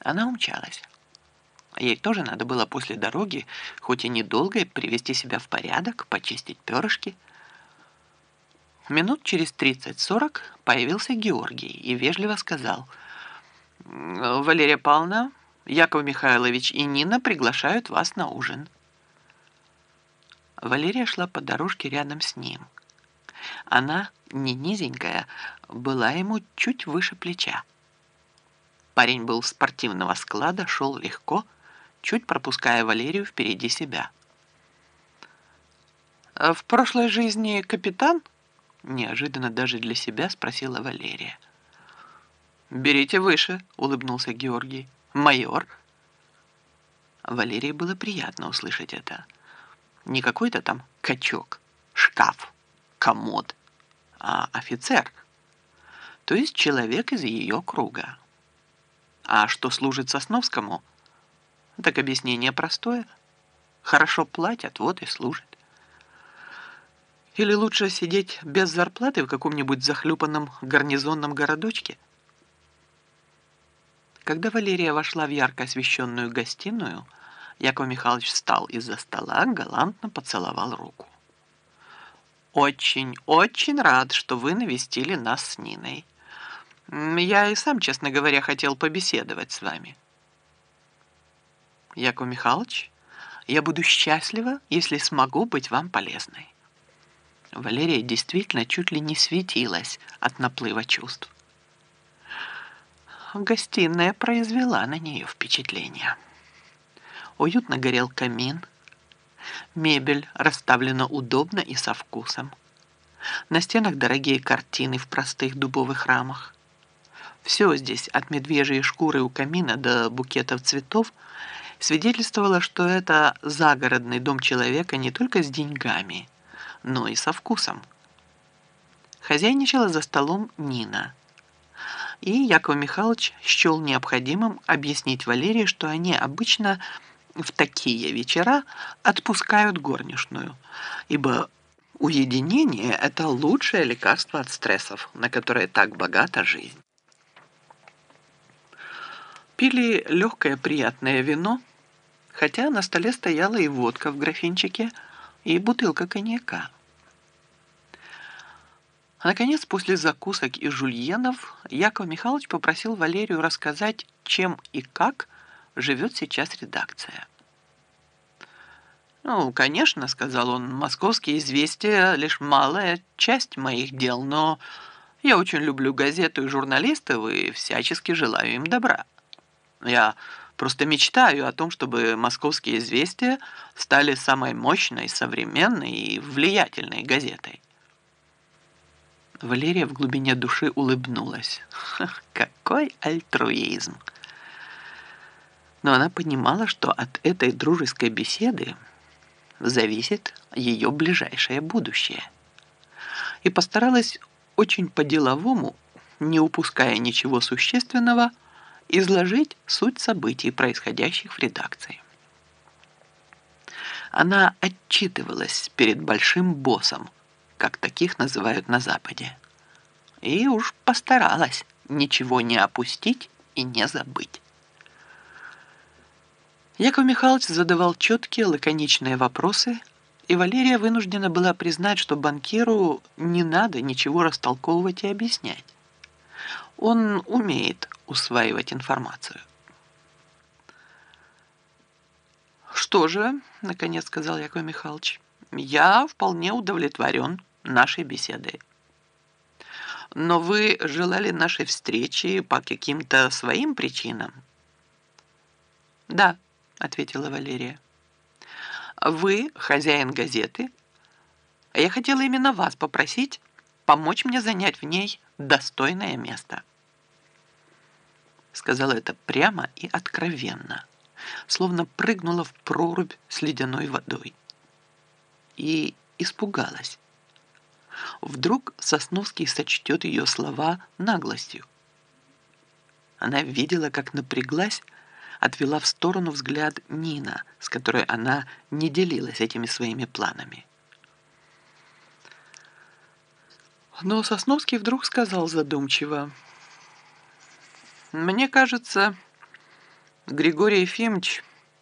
Она умчалась. Ей тоже надо было после дороги, хоть и недолго, привести себя в порядок, почистить перышки. Минут через 30-40 появился Георгий и вежливо сказал, «Валерия Павловна, Яков Михайлович и Нина приглашают вас на ужин». Валерия шла по дорожке рядом с ним. Она, не низенькая, была ему чуть выше плеча. Парень был спортивного склада, шел легко, чуть пропуская Валерию впереди себя. «А «В прошлой жизни капитан?» Неожиданно даже для себя спросила Валерия. «Берите выше», — улыбнулся Георгий. «Майор». Валерии было приятно услышать это. Не какой-то там качок, шкаф, комод, а офицер, то есть человек из ее круга. А что служит Сосновскому? Так объяснение простое. Хорошо платят, вот и служит. Или лучше сидеть без зарплаты в каком-нибудь захлюпанном гарнизонном городочке? Когда Валерия вошла в ярко освещенную гостиную, Яков Михайлович встал из-за стола, галантно поцеловал руку. «Очень, очень рад, что вы навестили нас с Ниной. Я и сам, честно говоря, хотел побеседовать с вами». Яков Михайлович, я буду счастлива, если смогу быть вам полезной. Валерия действительно чуть ли не светилась от наплыва чувств. Гостиная произвела на нее впечатление. Уютно горел камин. Мебель расставлена удобно и со вкусом. На стенах дорогие картины в простых дубовых рамах. Все здесь, от медвежьей шкуры у камина до букетов цветов, свидетельствовало, что это загородный дом человека не только с деньгами, но и со вкусом. Хозяйничала за столом Нина. И Яков Михайлович счел необходимым объяснить Валерии, что они обычно в такие вечера отпускают горничную, ибо уединение – это лучшее лекарство от стрессов, на которые так богата жизнь. Пили легкое приятное вино – хотя на столе стояла и водка в графинчике, и бутылка коньяка. А наконец, после закусок и жульенов, Яков Михайлович попросил Валерию рассказать, чем и как живет сейчас редакция. «Ну, конечно, — сказал он, — московские известия — лишь малая часть моих дел, но я очень люблю газету и журналистов и всячески желаю им добра. Я Просто мечтаю о том, чтобы московские известия стали самой мощной, современной и влиятельной газетой. Валерия в глубине души улыбнулась. какой альтруизм! Но она понимала, что от этой дружеской беседы зависит ее ближайшее будущее. И постаралась очень по-деловому, не упуская ничего существенного, изложить суть событий, происходящих в редакции. Она отчитывалась перед большим боссом, как таких называют на Западе. И уж постаралась ничего не опустить и не забыть. Яков Михайлович задавал четкие, лаконичные вопросы, и Валерия вынуждена была признать, что банкиру не надо ничего растолковывать и объяснять. Он умеет усваивать информацию. «Что же, — наконец сказал Яков Михайлович, — я вполне удовлетворен нашей беседой. Но вы желали нашей встречи по каким-то своим причинам?» «Да», — ответила Валерия. «Вы хозяин газеты, я хотела именно вас попросить помочь мне занять в ней достойное место» сказала это прямо и откровенно, словно прыгнула в прорубь с ледяной водой. И испугалась. Вдруг Сосновский сочтет ее слова наглостью. Она видела, как напряглась, отвела в сторону взгляд Нина, с которой она не делилась этими своими планами. Но Сосновский вдруг сказал задумчиво, мне кажется, Григорий Ефимович